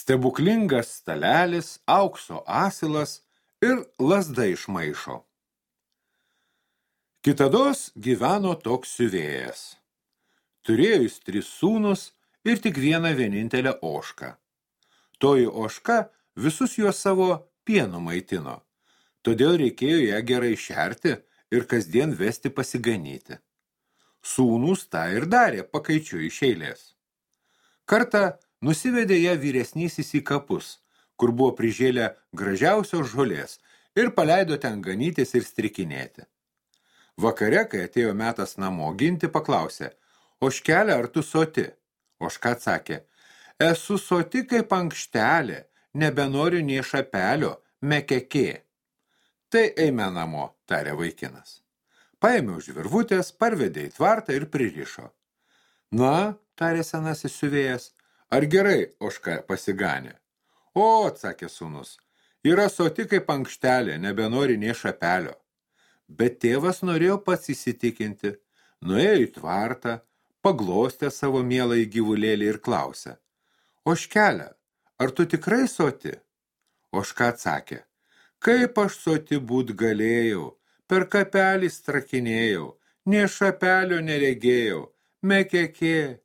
stebuklingas stalelis, aukso asilas ir lasda iš maišo. Kitados gyveno toks siuvėjas. Turėjo jis tris sūnus ir tik vieną vienintelę ošką. Toji oška visus juos savo pienu maitino, todėl reikėjo ją gerai šerti ir kasdien vesti pasiganyti. Sūnus tą ir darė pakaičiu iš eilės. Kartą nusivedė ją vyresnysis į kapus, kur buvo prižėlę gražiausios žolės ir paleido ten ganytis ir strikinėti. Vakare, kai atėjo metas namo ginti, paklausė, oškelė ar tu soti? Oška atsakė, esu soti kaip ankštelė, nebenoriu nie šapelio, mekekė. Tai eime namo, tarė vaikinas. Paėmė už virvutės, parvedė į tvartą ir pririšo. Na, tarė senasis siuvėjas, ar gerai oška pasiganė? O, atsakė sūnus, yra soti kaip ankštelė, nebenori nie šapelio. Bet tėvas norėjo pats įsitikinti, nuėjo į tvartą, paglostė savo mielą į gyvulėlį ir klausė. Oškelė, ar tu tikrai soti? Oška atsakė, kaip aš soti būt galėjau, per kapelį strakinėjau, nie šapelio neregėjau, mekekė.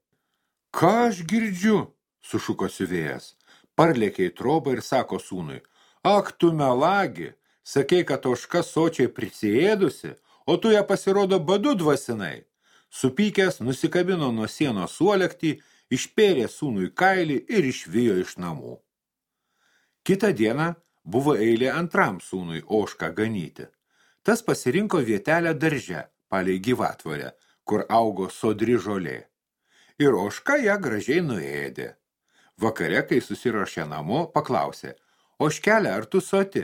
Ką aš girdžiu? Sušuko siuvėjas. Parlėkė į trobą ir sako sūnui, ak tu melagi, sakei, kad oška sočiai prisiėdusi, o tu ją pasirodo badu dvasinai. Supykęs nusikabino nuo sienos suolektį, išpėrė sūnui kailį ir išvijo iš namų. Kita diena buvo eilė antram sūnui ošką ganyti. Tas pasirinko vietelę darže, palei gyvatvorę, kur augo sodri žolė. Ir oška ją gražiai nuėdė. Vakare, kai susirošė namo, paklausė, oškelė, ar tu soti?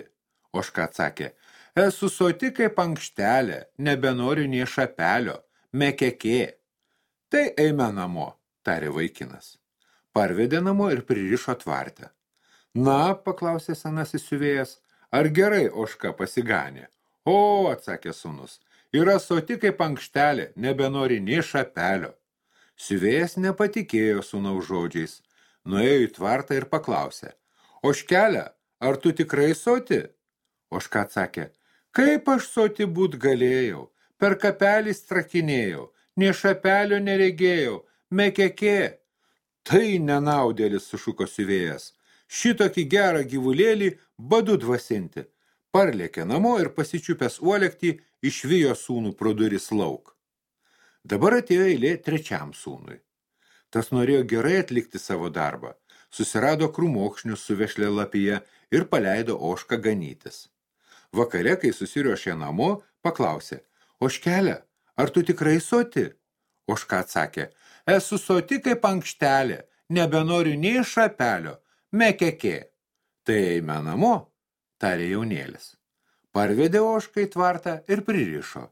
Oška atsakė, esu soti kaip ankštelė, nebenoriu nie šapelio, mekekė. Tai eime namo, tarė vaikinas. Parvedė namo ir pririšo tvartę. Na, paklausė senasis siuvėjas, ar gerai oška pasiganė? O, atsakė sūnus, yra soti kaip ankštelė, nebenori nei šapelio. Siuvėjas nepatikėjo sūnaus žodžiais, nuėjo į tvartą ir paklausė, oškelė, ar tu tikrai soti? Oška atsakė, kaip aš soti būt galėjau, per kapelį strakinėjau, nei šapelio neregėjau, mekekė. Tai nenaudėlis, sušuko siuvėjas, šitokį gerą gyvulėlį badu dvasinti. Parlėkė namo ir pasičiupęs uolektį išvijo sūnų pro duris lauk. Dabar atėjo eilė trečiam sūnui. Tas norėjo gerai atlikti savo darbą, susirado krūmokšnius su vešlė lapyje ir paleido ošką ganytis. Vakare, kai susiriošė namo, paklausė, oškelė, ar tu tikrai soti? Oška atsakė, esu soti kaip ankštelė, nebenoriu nei šapelio, mekekė. Tai eime namo, tarė jaunėlis. Parvedė ošką į tvartą ir pririšo.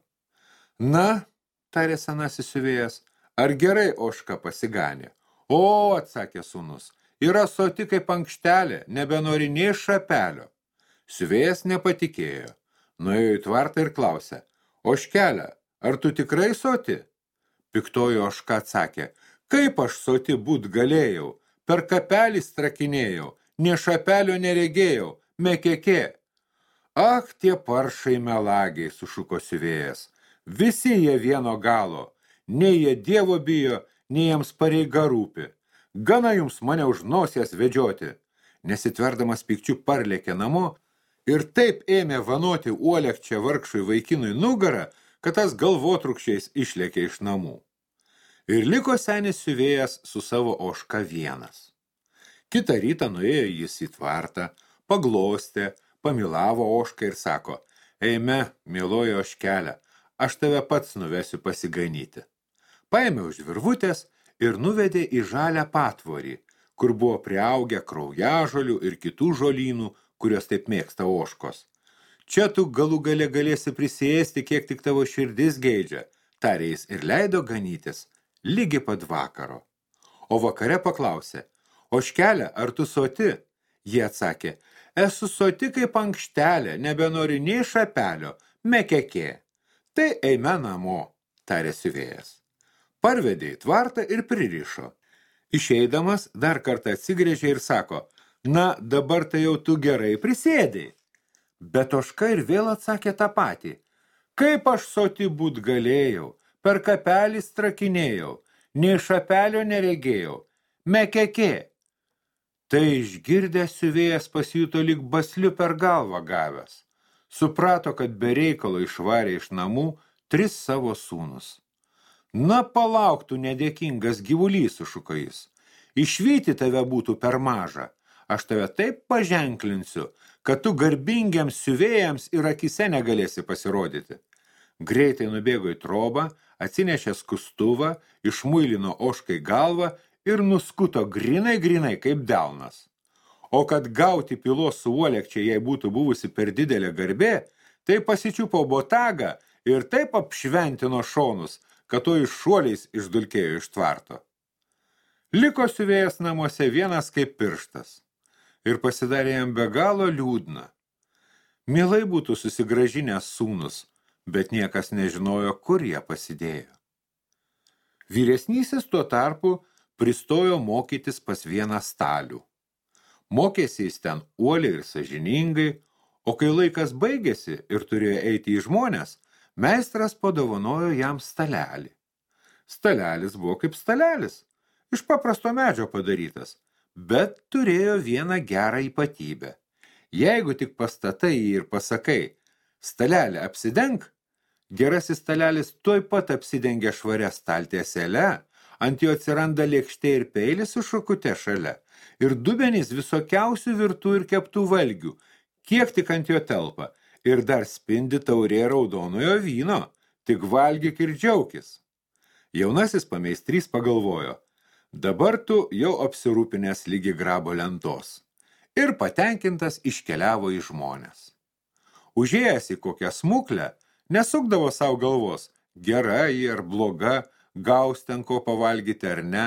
Na, tarė senasis siuvėjas, ar gerai oška pasiganė? O, atsakė sūnus, yra soti kaip ankštelė, nebenori nei šapelio. Siuvėjas nepatikėjo. Nuėjo į tvartą ir klausė, oškelė, ar tu tikrai soti? Piktojo oška atsakė, kaip aš soti būt galėjau, per kapelį strakinėjau, nie šapelio neregėjau, mekekė. Ak, tie paršai melagiai, sušuko siuvėjas, visi jie vieno galo, nei jie dievo bijo, nei jiems pareiga rūpi. Gana jums mane už nosies vedžioti. Nesitverdamas pikčių parlėkė namo ir taip ėmė vanoti uolekčią vargšui vaikinui nugarą, kad tas galvotrukščiais išlėkė iš namų. Ir liko senis siuvėjas su savo oška vienas. Kita rytą nuėjo jis į tvartą, paglostė, pamilavo ošką ir sako, eime, mieloji oškelė, aš tave pats nuvesiu pasiganyti. Paėmė už virvutės ir nuvedė į žalę patvorį, kur buvo priaugę kraujažolių ir kitų žolynų, kurios taip mėgsta oškos. Čia tu galų gale galėsi prisėsti, kiek tik tavo širdis geidžia, tarė jis ir leido ganytis, lygi pat vakaro. O vakare paklausė, oškelė, ar tu soti? Jie atsakė, esu soti kaip ankštelė, nebenori nei šapelio, mekekė. Tai eime namo, tarė siuvėjas. Parvedė į tvartą ir pririšo. Išeidamas dar kartą atsigrėžė ir sako, Na, dabar tai jau tu gerai prisėdai. Bet Oška ir vėl atsakė tą patį. Kaip aš soti būt galėjau, per kapelį strakinėjau, nei šapelio neregėjau, mekekė. Tai išgirdęs siuvėjas pasijuto lyg basliu per galvą gavęs. Suprato, kad be reikalo išvarė iš namų tris savo sūnus. Na, palauktų nedėkingas gyvulys, sušuko jis. Išvyti tave būtų per mažą. Aš tave taip paženklinsiu, kad tu garbingiams siuvėjams ir akise negalėsi pasirodyti. Greitai nubėgo į trobą, atsinešė skustuvą, išmuilino oškai galvą ir nuskuto grinai grinai kaip delnas. O kad gauti pilos su uolekčia jai būtų buvusi per didelė garbė, tai pasičiupo botagą ir taip apšventino šonus, kad to iš šuoliais išdulkėjo iš tvarto. Liko siuvėjas namuose vienas kaip pirštas ir pasidarė jam be galo liūdna. Mielai būtų susigražinęs sūnus, bet niekas nežinojo, kur jie pasidėjo. Vyresnysis tuo tarpu pristojo mokytis pas vieną stalių. Mokėsi jis ten uoliai ir sažiningai, o kai laikas baigėsi ir turėjo eiti į žmonės, meistras padovanojo jam stalelį. Stalelis buvo kaip stalelis, iš paprasto medžio padarytas – bet turėjo vieną gerą ypatybę. Jeigu tik pastatai ir pasakai, stalelį apsidenk, gerasis stalelis tuoj pat apsidengia švarę staltiesėlę, ant jo atsiranda lėkštė ir peilis su šakute šalia, ir dubenys visokiausių virtų ir keptų valgių, kiek tik ant jo telpa, ir dar spindi taurė raudonojo vyno, tik valgyk ir džiaukis. Jaunasis pameistrys pagalvojo – Dabar tu jau apsirūpinęs lygi grabo lentos ir patenkintas iškeliavo į žmonės. Užėjęs į kokią smuklę, nesukdavo savo galvos, gera ji ar bloga, gaus ten ko pavalgyti ar ne.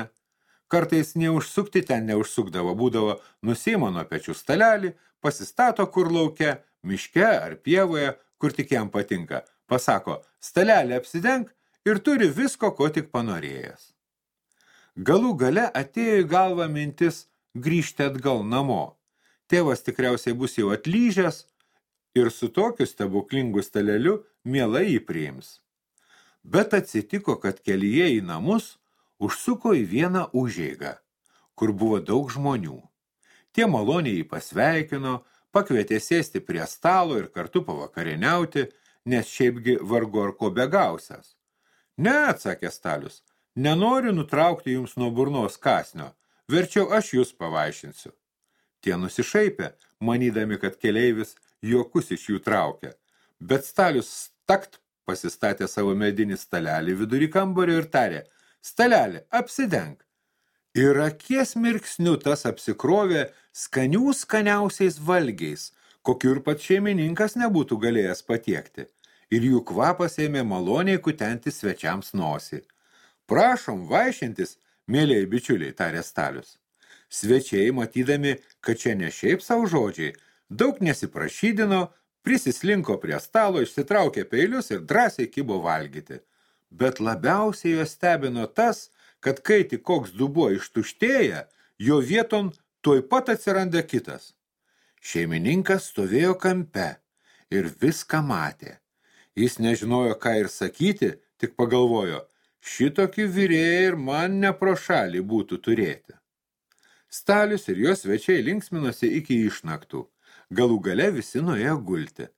Kartais neužsukti ten neužsukdavo, būdavo nusima nuo pečių stalelį, pasistato kur lauke, miške ar pievoje, kur tik jam patinka. Pasako, stalelį apsidenk ir turi visko, ko tik panorėjęs. Galų gale atėjo į galvą mintis grįžti atgal namo. Tėvas tikriausiai bus jau atlyžęs ir su tokiu stebuklingu staleliu mielai jį priims. Bet atsitiko, kad kelyje į namus užsuko į vieną užeigą, kur buvo daug žmonių. Tie maloniai jį pasveikino, pakvietė sėsti prie stalo ir kartu pavakarieniauti, nes šiaipgi vargu ar ko begausias. Ne, atsakė stalius, Nenoriu nutraukti jums nuo burnos kasnio, verčiau aš jūs pavaišinsiu. Tie nusišaipė, manydami, kad keleivis juokus iš jų traukia, bet stalius stakt pasistatė savo medinį stalelį vidury kambario ir tarė, stalelį, apsidenk. Ir akies mirksniu tas apsikrovė skanių skaniausiais valgiais, kokiu ir pat šeimininkas nebūtų galėjęs patiekti, ir jų kvapas ėmė maloniai kutenti svečiams nosį. Prašom vaišintis, mėlėjai bičiuliai, tarė stalius. Svečiai, matydami, kad čia ne šiaip savo žodžiai, daug nesiprašydino, prisislinko prie stalo, išsitraukė peilius ir drąsiai kibo valgyti. Bet labiausiai jo stebino tas, kad kai tik koks dubuo ištuštėja, jo vieton tuoj pat atsiranda kitas. Šeimininkas stovėjo kampe ir viską matė. Jis nežinojo, ką ir sakyti, tik pagalvojo – Šitokį vyrėją ir man ne pro šalį būtų turėti. Stalius ir jos svečiai linksminosi iki išnaktų. Galų gale visi nuėjo gulti.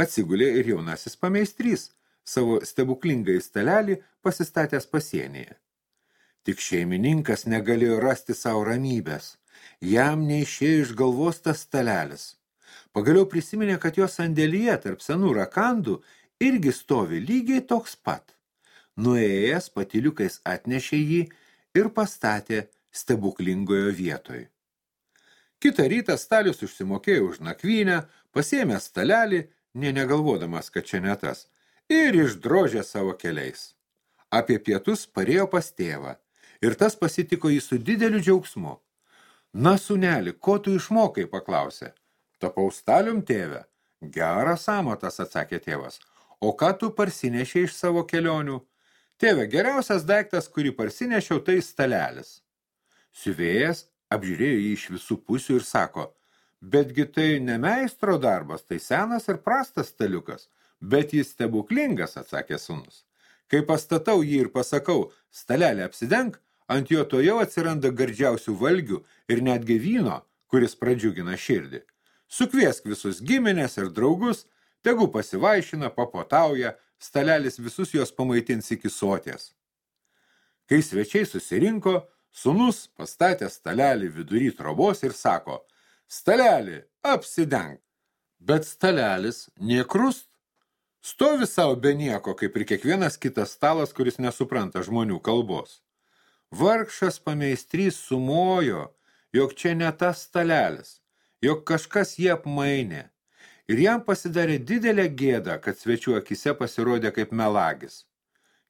Atsigulė ir jaunasis pameistrys, savo stebuklingą stalelį pasistatęs pasienyje. Tik šeimininkas negalėjo rasti savo ramybės. Jam neišėjo iš galvos tas stalelis. Pagaliau prisiminė, kad jos sandėlyje tarp senų rakandų irgi stovi lygiai toks pat nuėjęs patiliukais atnešė jį ir pastatė stebuklingojo vietoj. Kitą rytą stalius užsimokėjo už nakvynę, pasėmė stalelį, ne negalvodamas, kad čia ne tas, ir išdrožė savo keliais. Apie pietus parėjo pas tėvą, ir tas pasitiko jį su dideliu džiaugsmu. Na, suneli, ko tu išmokai, paklausė. Tapau stalium tėvę. Geras amatas, atsakė tėvas. O ką tu parsinešė iš savo kelionių? Tėve, geriausias daiktas, kurį parsinešiau, tai stalelis. Siuvėjas apžiūrėjo jį iš visų pusių ir sako, betgi tai ne meistro darbas, tai senas ir prastas staliukas, bet jis stebuklingas, atsakė sunus. Kai pastatau jį ir pasakau, stalelį apsidenk, ant jo to jau atsiranda gardžiausių valgių ir netgi vyno, kuris pradžiugina širdį. Sukviesk visus giminės ir draugus, tegu pasivaišina, papotauja, stalelis visus jos pamaitins iki soties. Kai svečiai susirinko, sunus pastatė stalelį vidury trobos ir sako, stalelį, apsidenk. Bet stalelis niekrust. Stovi savo be nieko, kaip ir kiekvienas kitas stalas, kuris nesupranta žmonių kalbos. Vargšas pameistrys sumojo, jog čia ne tas stalelis, jog kažkas jį apmainė. Ir jam pasidarė didelė gėda, kad svečių akise pasirodė kaip melagis.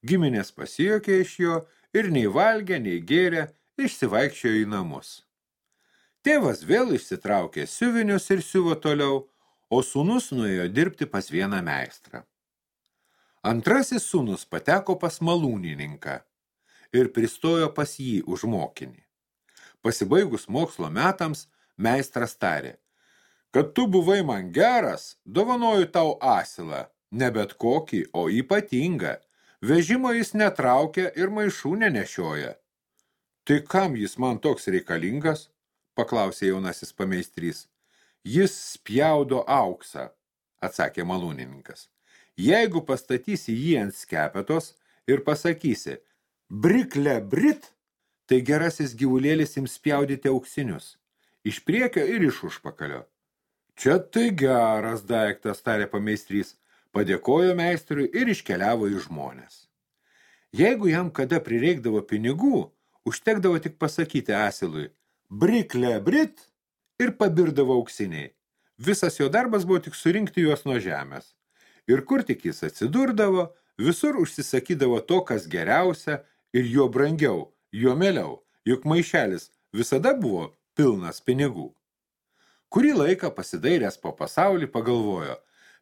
Giminės pasijokė iš jo ir nei valgė, nei gėrė, išsivaikščiojo į namus. Tėvas vėl išsitraukė siuvinius ir siuvo toliau, o sūnus nuėjo dirbti pas vieną meistrą. Antrasis sūnus pateko pas malūnininką ir pristojo pas jį už mokinį. Pasibaigus mokslo metams, meistras tarė, kad tu buvai man geras, dovanoju tau asilą, ne bet kokį, o ypatingą. Vežimo jis netraukia ir maišų nenešioja. Tai kam jis man toks reikalingas? paklausė jaunasis pameistrys. Jis spjaudo auksą, atsakė malūnininkas. Jeigu pastatysi jį ant skepetos ir pasakysi, brikle brit, tai gerasis gyvulėlis ims spjaudyti auksinius, iš priekio ir iš užpakalio. Čia tai geras daiktas, tarė pameistrys, padėkojo meistriui ir iškeliavo į žmonės. Jeigu jam kada prireikdavo pinigų, užtekdavo tik pasakyti asilui, brikle brit, ir pabirdavo auksiniai. Visas jo darbas buvo tik surinkti juos nuo žemės. Ir kur tik jis atsidurdavo, visur užsisakydavo to, kas geriausia ir jo brangiau, jo mėliau, juk maišelis visada buvo pilnas pinigų. Kurį laiką pasidairęs po pasaulį pagalvojo,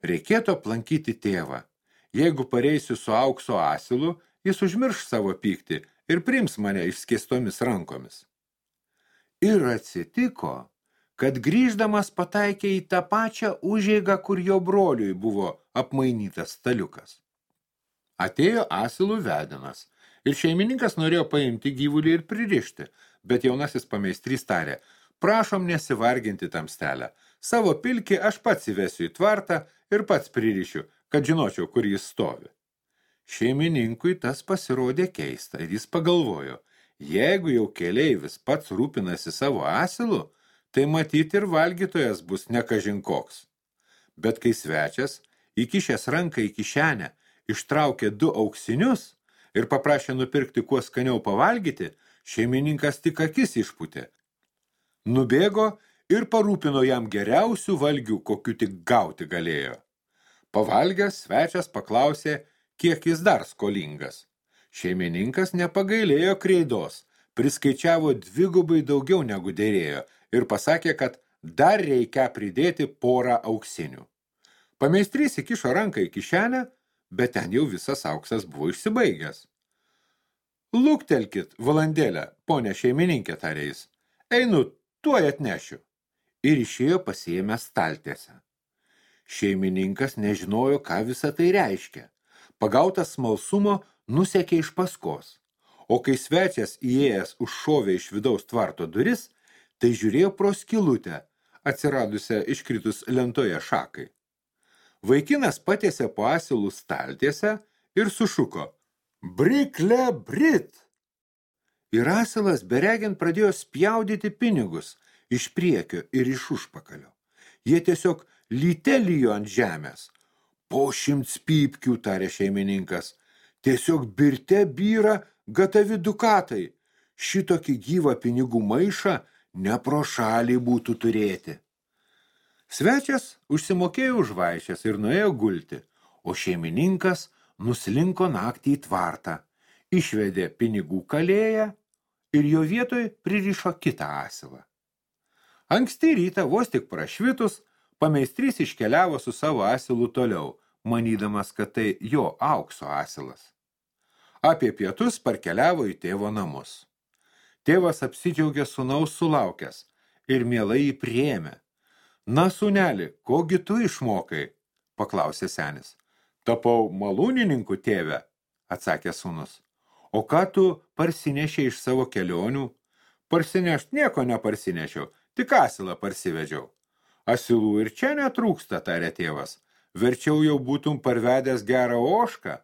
reikėtų aplankyti tėvą. Jeigu pareisiu su aukso asilu, jis užmirš savo pyktį ir prims mane išskėstomis rankomis. Ir atsitiko, kad grįždamas pataikė į tą pačią užeigą, kur jo broliui buvo apmainytas staliukas. Atėjo asilų vedinas ir šeimininkas norėjo paimti gyvulį ir pririšti, bet jaunasis pameistrys tarė, prašom nesivarginti tamstelę, savo pilkį aš pats įvesiu į tvartą ir pats pririšiu, kad žinočiau, kur jis stovi. Šeimininkui tas pasirodė keista ir jis pagalvojo, jeigu jau keleivis pats rūpinasi savo asilu, tai matyti ir valgytojas bus nekažinkoks. Bet kai svečias, įkišęs ranką į kišenę, ištraukė du auksinius ir paprašė nupirkti kuo skaniau pavalgyti, šeimininkas tik akis išputė. Nubėgo ir parūpino jam geriausių valgių, kokiu tik gauti galėjo. Pavalgęs svečias paklausė, kiek jis dar skolingas. Šeimininkas nepagailėjo kreidos, priskaičiavo dvigubai daugiau negu dėrėjo ir pasakė, kad dar reikia pridėti porą auksinių. Pameistrys įkišo ranką į kišenę, bet ten jau visas auksas buvo išsibaigęs. Luktelkit, valandėlę, ponė šeimininkė, tarė jis. Einu, tuoj atnešiu. Ir išėjo pasiėmę staltėse. Šeimininkas nežinojo, ką visą tai reiškia. Pagautas smalsumo nusekė iš paskos. O kai svečias įėjęs užšovė iš vidaus tvarto duris, tai žiūrėjo pro skilutę, atsiradusią iškritus lentoje šakai. Vaikinas patiesė po asilų staltiesę ir sušuko Brikle Brit! Ir asilas beregint pradėjo spjaudyti pinigus iš priekio ir iš užpakalio. Jie tiesiog lytelijo ant žemės. Po šimts pypkių, tarė šeimininkas, tiesiog birte byra gatavi dukatai. Šitokį gyvą pinigų maišą ne pro šalį būtų turėti. Svečias užsimokėjo už vaišės ir nuėjo gulti, o šeimininkas nuslinko naktį į tvartą, išvedė pinigų kalėją ir jo vietoj pririšo kitą asilą. Anksti rytą vos tik prašvitus, pameistrys iškeliavo su savo asilu toliau, manydamas, kad tai jo aukso asilas. Apie pietus parkeliavo į tėvo namus. Tėvas apsidžiaugė sunaus sulaukęs ir mielai jį priėmė. Na, suneli, kogi tu išmokai? paklausė senis. Tapau malūnininku tėve, atsakė sūnus. O ką tu parsinešė iš savo kelionių? Parsinešt nieko neparsinešiau, tik asilą parsivedžiau. Asilų ir čia netrūksta, tarė tėvas. Verčiau jau būtum parvedęs gerą ošką.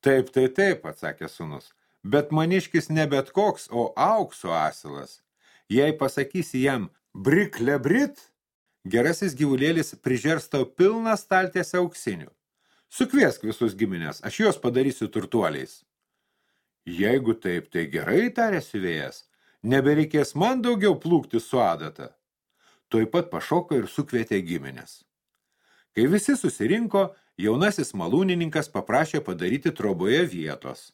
Taip, tai taip, atsakė sunus. Bet maniškis ne bet koks, o aukso asilas. Jei pasakysi jam brikle brit, gerasis gyvulėlis prižers tau pilną staltėse auksinių. Sukviesk visus giminės, aš juos padarysiu turtuoliais. Jeigu taip, tai gerai, tarė siuvėjas, nebereikės man daugiau plūkti su adata tuoj pat pašoko ir sukvietė giminės. Kai visi susirinko, jaunasis malūnininkas paprašė padaryti troboje vietos.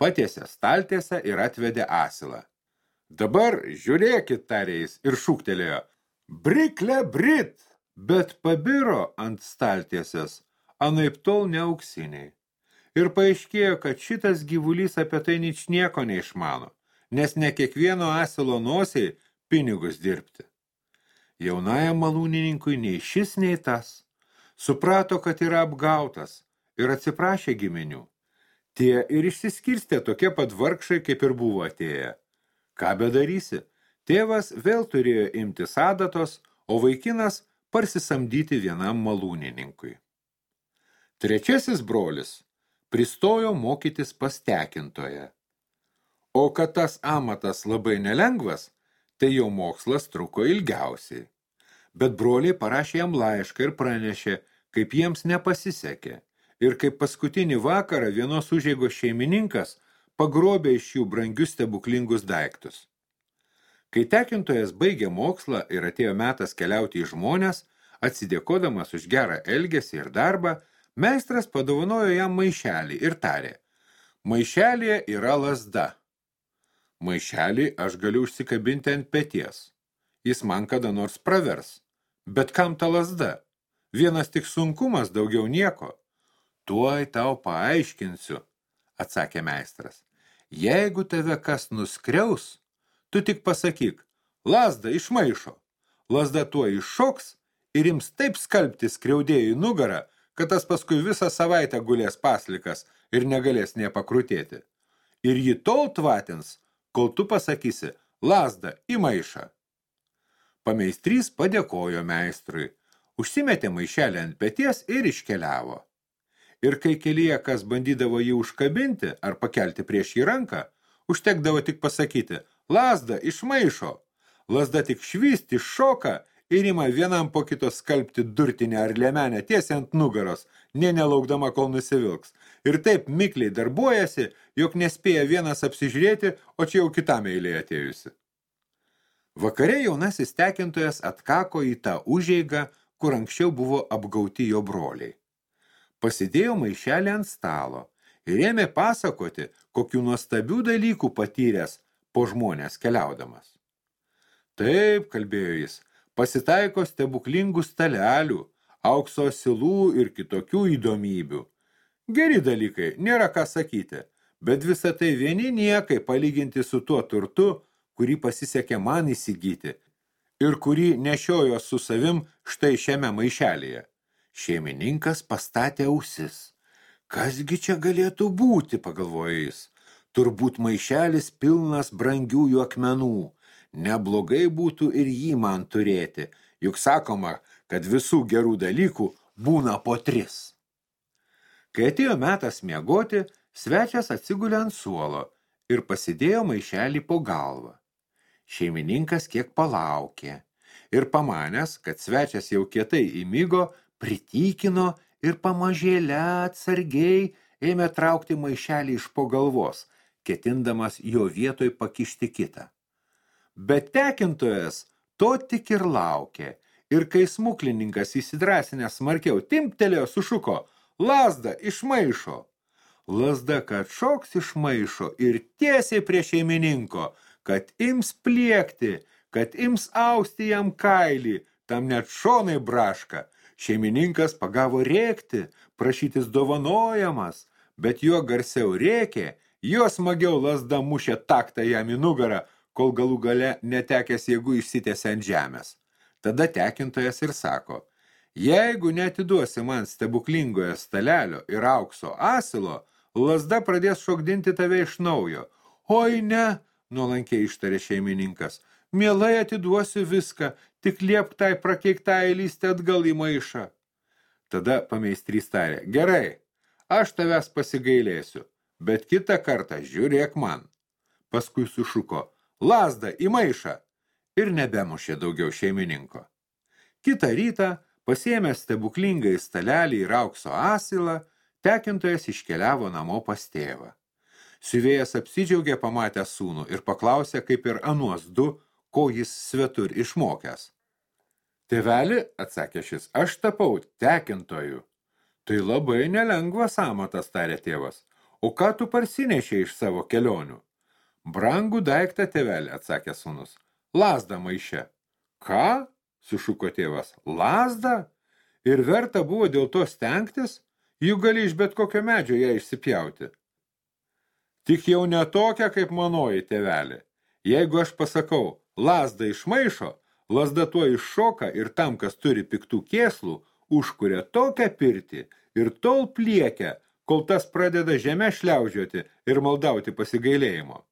Patiesė staltiesę ir atvedė asilą. Dabar žiūrėkit, tarė jis ir šūktelėjo. Brikle Brit! Bet pabiro ant staltiesės, anaip tol neauksiniai. Ir paaiškėjo, kad šitas gyvulys apie tai nič nieko neišmano, nes ne kiekvieno asilo nosiai pinigus dirbti. Jaunajam malūnininkui nei šis, nei tas. Suprato, kad yra apgautas ir atsiprašė giminių. Tie ir išsiskirstė tokie pat vargšai, kaip ir buvo atėję. Ką bedarysi? Tėvas vėl turėjo imtis adatos, o vaikinas parsisamdyti vienam malūnininkui. Trečiasis brolis pristojo mokytis pas tekintoje. O kad tas amatas labai nelengvas, tai jo mokslas truko ilgiausiai. Bet broliai parašė jam laišką ir pranešė, kaip jiems nepasisekė. Ir kaip paskutinį vakarą vienos užėgos šeimininkas pagrobė iš jų brangius stebuklingus daiktus. Kai tekintojas baigė mokslą ir atėjo metas keliauti į žmonės, atsidėkodamas už gerą elgesį ir darbą, meistras padovanojo jam maišelį ir tarė, maišelėje yra lasda – Maišelį aš galiu užsikabinti ant peties. Jis man kada nors pravers. Bet kam ta lasda? Vienas tik sunkumas, daugiau nieko. Tuoj tau paaiškinsiu, atsakė meistras. Jeigu tave kas nuskriaus, tu tik pasakyk, lasda išmaišo. Lasda tuo iššoks ir ims taip skalbti skriaudėjų nugarą, kad tas paskui visą savaitę gulės paslikas ir negalės nepakrutėti. Ir jį tol tvatins, kol tu pasakysi lasdą į maišą. Pameistrys padėkojo meistrui, užsimetė maišelį ant peties ir iškeliavo. Ir kai kelyje kas bandydavo jį užkabinti ar pakelti prieš jį ranką, užtekdavo tik pasakyti lasdą iš maišo. Lasda tik švysti šoka ir ima vienam po kito skalbti durtinę ar lemenę tiesiai ant nugaros, nė nelaukdama, kol nusivilks. Ir taip mikliai darbuojasi, jog nespėja vienas apsižiūrėti, o čia jau kitam eilė atėjusi. Vakare jaunasis tekintojas atkako į tą užeigą, kur anksčiau buvo apgauti jo broliai. Pasidėjo maišelį ant stalo ir ėmė pasakoti, kokių nuostabių dalykų patyręs po žmonės keliaudamas. Taip, kalbėjo jis, pasitaiko stebuklingų stalelių, aukso silų ir kitokių įdomybių. Geri dalykai, nėra ką sakyti, bet visa tai vieni niekai palyginti su tuo turtu, kurį pasisekė man įsigyti ir kurį nešiojo su savim štai šiame maišelėje. Šeimininkas pastatė ausis. Kasgi čia galėtų būti, pagalvojo jis. Turbūt maišelis pilnas brangiųjų akmenų, neblogai būtų ir jį man turėti, juk sakoma, kad visų gerų dalykų būna po tris. Kai atėjo metas miegoti, svečias atsigulė ant suolo ir pasidėjo maišelį po galvą. Šeimininkas kiek palaukė ir pamanęs, kad svečias jau kietai įmygo, pritykino ir pamažėlę atsargiai ėmė traukti maišelį iš po galvos, ketindamas jo vietoj pakišti kitą. Bet tekintojas to tik ir laukė. Ir kai smuklininkas įsidrasinęs smarkiau timptelėjo, sušuko, lasda išmaišo. Lasda, kad šoks išmaišo ir tiesiai prie šeimininko, kad ims pliekti, kad ims austi jam kailį, tam net šonai braška. Šeimininkas pagavo rėkti, prašytis dovanojamas, bet juo garsiau rėkė, jo smagiau lasda mušė taktą jam į nugarą, kol galų gale netekęs jėgų išsitėsi ant žemės. Tada tekintojas ir sako, jeigu netiduosi man stebuklingoje stalelio ir aukso asilo, lasda pradės šokdinti tave iš naujo. Oi ne, nuolankiai ištarė šeimininkas, mielai atiduosiu viską, tik liep tai prakeiktai lysti atgal į maišą. Tada pameistrys tarė, gerai, aš tavęs pasigailėsiu, bet kitą kartą žiūrėk man. Paskui sušuko, lasdą į maišą ir nebemušė daugiau šeimininko. Kitą rytą, pasiėmęs stebuklingą į stalelį ir aukso asilą, tekintojas iškeliavo namo pas tėvą. Siuvėjas apsidžiaugė pamatę sūnų ir paklausė, kaip ir anuos du, ko jis svetur išmokęs. Tėveli, atsakė šis, aš tapau tekintoju. Tai labai nelengvas amatas, tarė tėvas. O ką tu parsinešė iš savo kelionių? Brangų daiktą, tėvelį, atsakė sūnus. Lasdą maiše. Ką? sušuko tėvas. Lasdą? Ir verta buvo dėl to stengtis? Juk gali iš bet kokio medžio ją išsipjauti. Tik jau ne tokia, kaip manoji tėvelė. Jeigu aš pasakau, lasdą išmaišo, lasda tuo iššoka ir tam, kas turi piktų kėslų, užkuria tokią pirtį ir tol pliekia, kol tas pradeda žemę šliaužioti ir maldauti pasigailėjimo.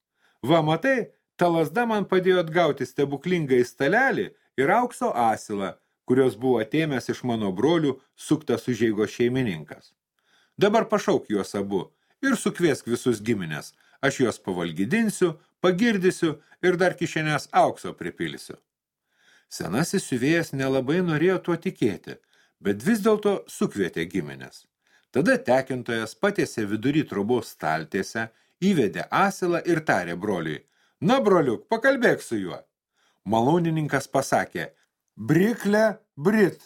Va, matai, ta lasda man padėjo atgauti stebuklingą stalelį ir aukso asilą, kurios buvo atėmęs iš mano brolių suktas užeigo šeimininkas. Dabar pašauk juos abu ir sukviesk visus giminės, aš juos pavalgydinsiu, pagirdysiu ir dar kišenės aukso pripilsiu. Senasis siuvėjas nelabai norėjo tuo tikėti, bet vis dėlto sukvietė giminės. Tada tekintojas patiesė vidury trobos staltėse įvedė asilą ir tarė broliui, na, broliuk, pakalbėk su juo. Malonininkas pasakė, briklė, brit.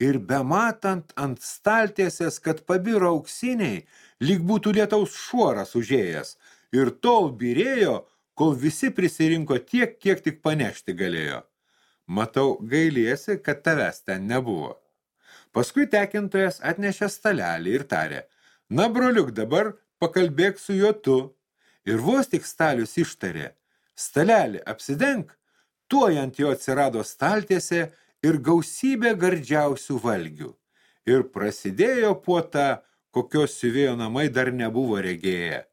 Ir bematant ant staltiesės, kad pabiro auksiniai, lyg būtų lietaus šuoras užėjęs, ir tol birėjo, kol visi prisirinko tiek, kiek tik panešti galėjo. Matau, gailiesi, kad tavęs ten nebuvo. Paskui tekintojas atnešė stalelį ir tarė, na, broliuk, dabar pakalbėk su juo tu. Ir vos tik stalius ištarė, stalelį apsidenk, tuoj ant jo atsirado staltiese ir gausybė gardžiausių valgių. Ir prasidėjo puota, kokios siuvėjo namai dar nebuvo regėję.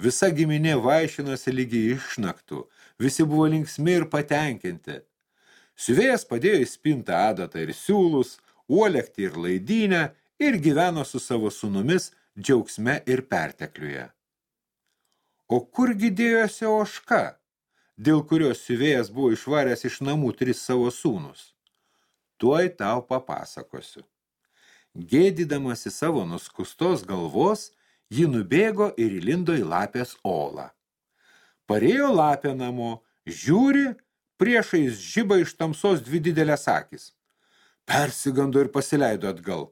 Visa giminė vaišinosi lygiai išnaktų, visi buvo linksmi ir patenkinti. Siuvėjas padėjo į spintą adatą ir siūlus, uolekti ir laidynę ir gyveno su savo sunumis džiaugsme ir pertekliuje. O kurgi dėjosi oška, dėl kurios siuvėjas buvo išvaręs iš namų tris savo sūnus? Tuoj tau papasakosiu. Gėdydamasi savo nuskustos galvos, ji nubėgo ir įlindo į lapės olą. Parėjo lapė namo, žiūri, priešais žyba iš tamsos dvi didelės akis. Persigando ir pasileido atgal.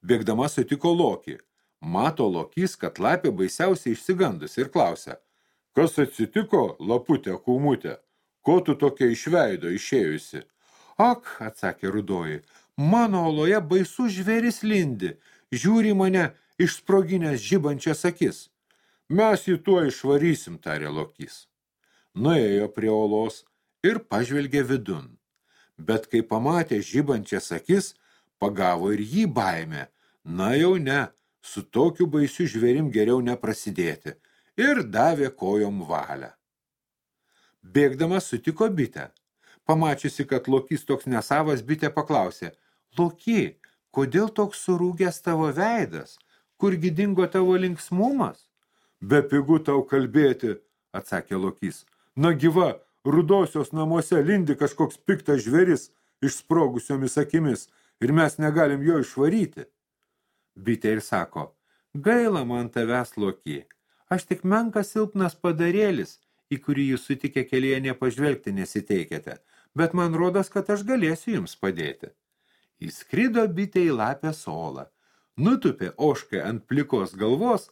Bėgdama sutiko Lokį. Mato Lokys, kad lapė baisiausiai išsigandus ir klausia, kas atsitiko, laputė, kūmutė, ko tu tokia išveido išėjusi? Ak, atsakė rudoji, mano oloje baisus žvėris lindi, žiūri mane išsproginęs žibančias akis. Mes jį tuo išvarysim, tarė Lokys. Nuėjo prie olos ir pažvelgė vidun. Bet kai pamatė žibančias akis, pagavo ir jį baimę. Na jau ne, su tokiu baisiu žvėrim geriau neprasidėti ir davė kojom valią. Bėgdamas sutiko bitę. Pamačiusi, kad Lokys toks nesavas, bitė paklausė, Loky, kodėl toks surūgęs tavo veidas? Kurgi dingo tavo linksmumas? Be pigų tau kalbėti, atsakė Lokys. Na gyva, rudosios namuose lindi kažkoks piktas žveris išsprogusiomis akimis ir mes negalim jo išvaryti. Bitė ir sako, gaila man tavęs loki, aš tik menkas silpnas padarėlis, į kurį jūs sutikę kelyje nepažvelgti nesiteikėte, bet man rodos, kad aš galėsiu jums padėti. Įskrido bitė į lapę solą, nutupė oškai ant plikos galvos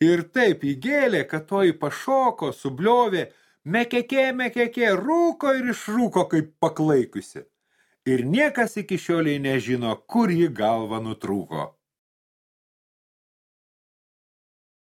ir taip įgėlė, kad toji pašoko, subliovė, mekekė, mekekė, rūko ir išrūko kaip paklaikusi. Ir niekas iki šioliai nežino, kur ji galva nutrūko.